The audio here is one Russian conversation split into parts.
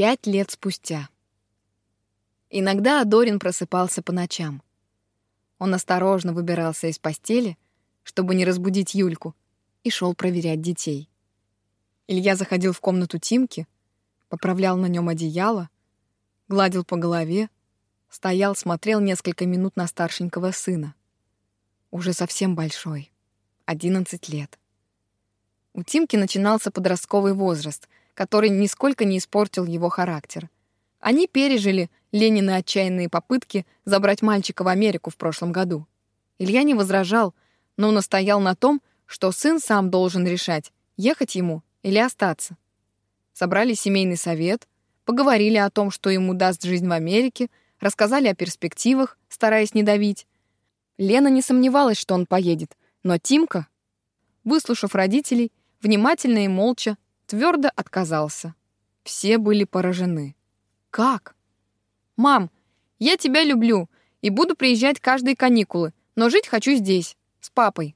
Пять лет спустя. Иногда Адорин просыпался по ночам. Он осторожно выбирался из постели, чтобы не разбудить Юльку, и шел проверять детей. Илья заходил в комнату Тимки, поправлял на нем одеяло, гладил по голове, стоял, смотрел несколько минут на старшенького сына. Уже совсем большой, 11 лет. У Тимки начинался подростковый возраст, который нисколько не испортил его характер. Они пережили Ленины отчаянные попытки забрать мальчика в Америку в прошлом году. Илья не возражал, но настоял на том, что сын сам должен решать, ехать ему или остаться. Собрали семейный совет, поговорили о том, что ему даст жизнь в Америке, рассказали о перспективах, стараясь не давить. Лена не сомневалась, что он поедет, но Тимка, выслушав родителей, внимательно и молча, твердо отказался. Все были поражены. Как? «Мам, я тебя люблю и буду приезжать каждые каникулы, но жить хочу здесь, с папой».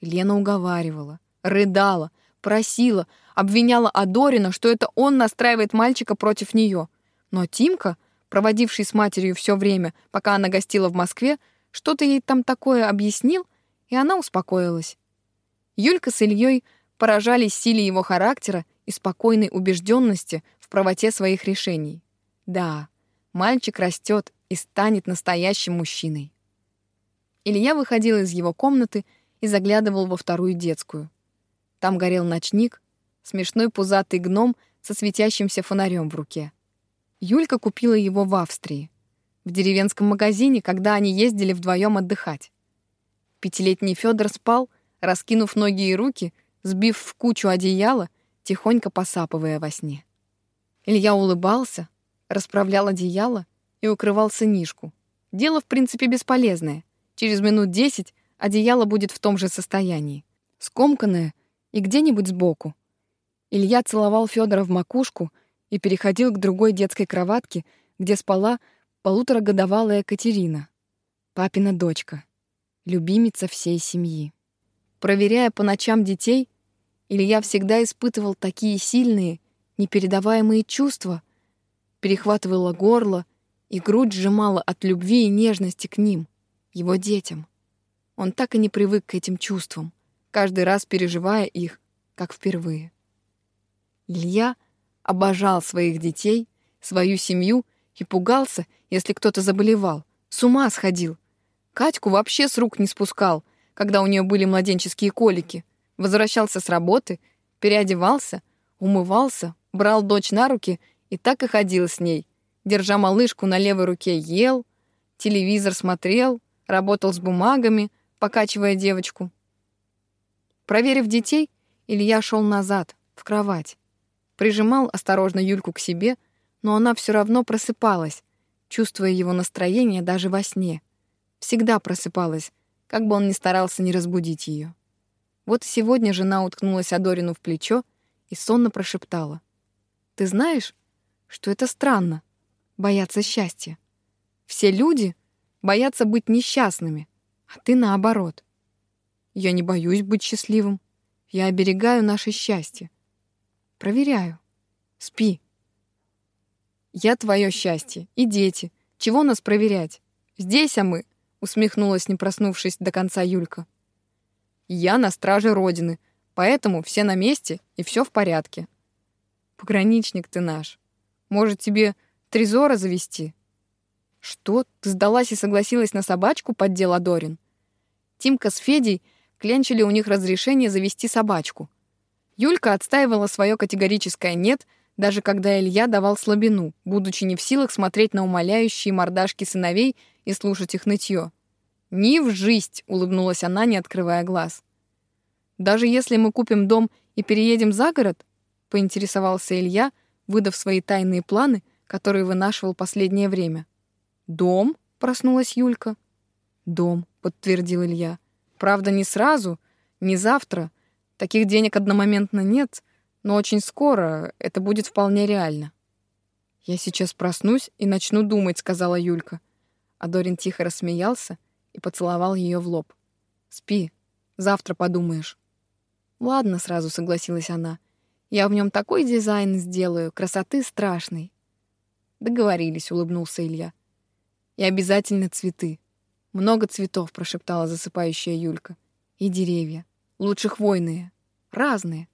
Лена уговаривала, рыдала, просила, обвиняла Адорина, что это он настраивает мальчика против нее. Но Тимка, проводивший с матерью все время, пока она гостила в Москве, что-то ей там такое объяснил, и она успокоилась. Юлька с Ильей поражались силе его характера и спокойной убежденности в правоте своих решений. Да, мальчик растет и станет настоящим мужчиной. Илья выходил из его комнаты и заглядывал во вторую детскую. Там горел ночник, смешной пузатый гном со светящимся фонарем в руке. Юлька купила его в Австрии, в деревенском магазине, когда они ездили вдвоем отдыхать. Пятилетний Федор спал, раскинув ноги и руки, сбив в кучу одеяла, тихонько посапывая во сне. Илья улыбался, расправлял одеяло и укрывал сынишку. Дело, в принципе, бесполезное. Через минут десять одеяло будет в том же состоянии. Скомканное и где-нибудь сбоку. Илья целовал Федора в макушку и переходил к другой детской кроватке, где спала полуторагодовалая Катерина, папина дочка, любимица всей семьи. Проверяя по ночам детей, Илья всегда испытывал такие сильные, непередаваемые чувства, перехватывало горло, и грудь сжимала от любви и нежности к ним, его детям. Он так и не привык к этим чувствам, каждый раз переживая их, как впервые. Илья обожал своих детей, свою семью и пугался, если кто-то заболевал, с ума сходил. Катьку вообще с рук не спускал, когда у нее были младенческие колики. Возвращался с работы, переодевался, умывался, брал дочь на руки и так и ходил с ней. Держа малышку на левой руке, ел, телевизор смотрел, работал с бумагами, покачивая девочку. Проверив детей, Илья шел назад, в кровать. Прижимал осторожно Юльку к себе, но она все равно просыпалась, чувствуя его настроение даже во сне. Всегда просыпалась, как бы он ни старался не разбудить ее. Вот сегодня жена уткнулась Адорину в плечо и сонно прошептала. «Ты знаешь, что это странно — бояться счастья. Все люди боятся быть несчастными, а ты наоборот. Я не боюсь быть счастливым. Я оберегаю наше счастье. Проверяю. Спи. Я твое счастье и дети. Чего нас проверять? Здесь, а мы, усмехнулась, не проснувшись до конца Юлька. Я на страже Родины, поэтому все на месте и все в порядке. Пограничник ты наш. Может, тебе Трезора завести?» «Что? Ты сдалась и согласилась на собачку?» — поддел Адорин. Тимка с Федей клянчили у них разрешение завести собачку. Юлька отстаивала свое категорическое «нет», даже когда Илья давал слабину, будучи не в силах смотреть на умоляющие мордашки сыновей и слушать их нытье. «Ни в жизнь!» — улыбнулась она, не открывая глаз. «Даже если мы купим дом и переедем за город?» — поинтересовался Илья — выдав свои тайные планы, которые вынашивал последнее время. «Дом?» — проснулась Юлька. «Дом», — подтвердил Илья. «Правда, не сразу, не завтра. Таких денег одномоментно нет, но очень скоро это будет вполне реально». «Я сейчас проснусь и начну думать», — сказала Юлька. А Дорин тихо рассмеялся и поцеловал ее в лоб. «Спи, завтра подумаешь». «Ладно», — сразу согласилась она. Я в нем такой дизайн сделаю, красоты страшной. Договорились, улыбнулся Илья. И обязательно цветы. Много цветов, прошептала засыпающая Юлька. И деревья. Лучше хвойные. Разные.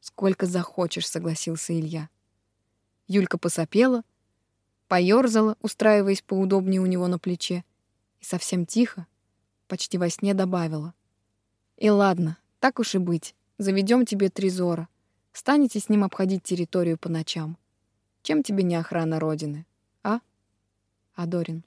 Сколько захочешь, согласился Илья. Юлька посопела, поёрзала, устраиваясь поудобнее у него на плече, и совсем тихо, почти во сне добавила. «И ладно, так уж и быть, заведем тебе Трезора. Станете с ним обходить территорию по ночам. Чем тебе не охрана Родины, а, Адорин?»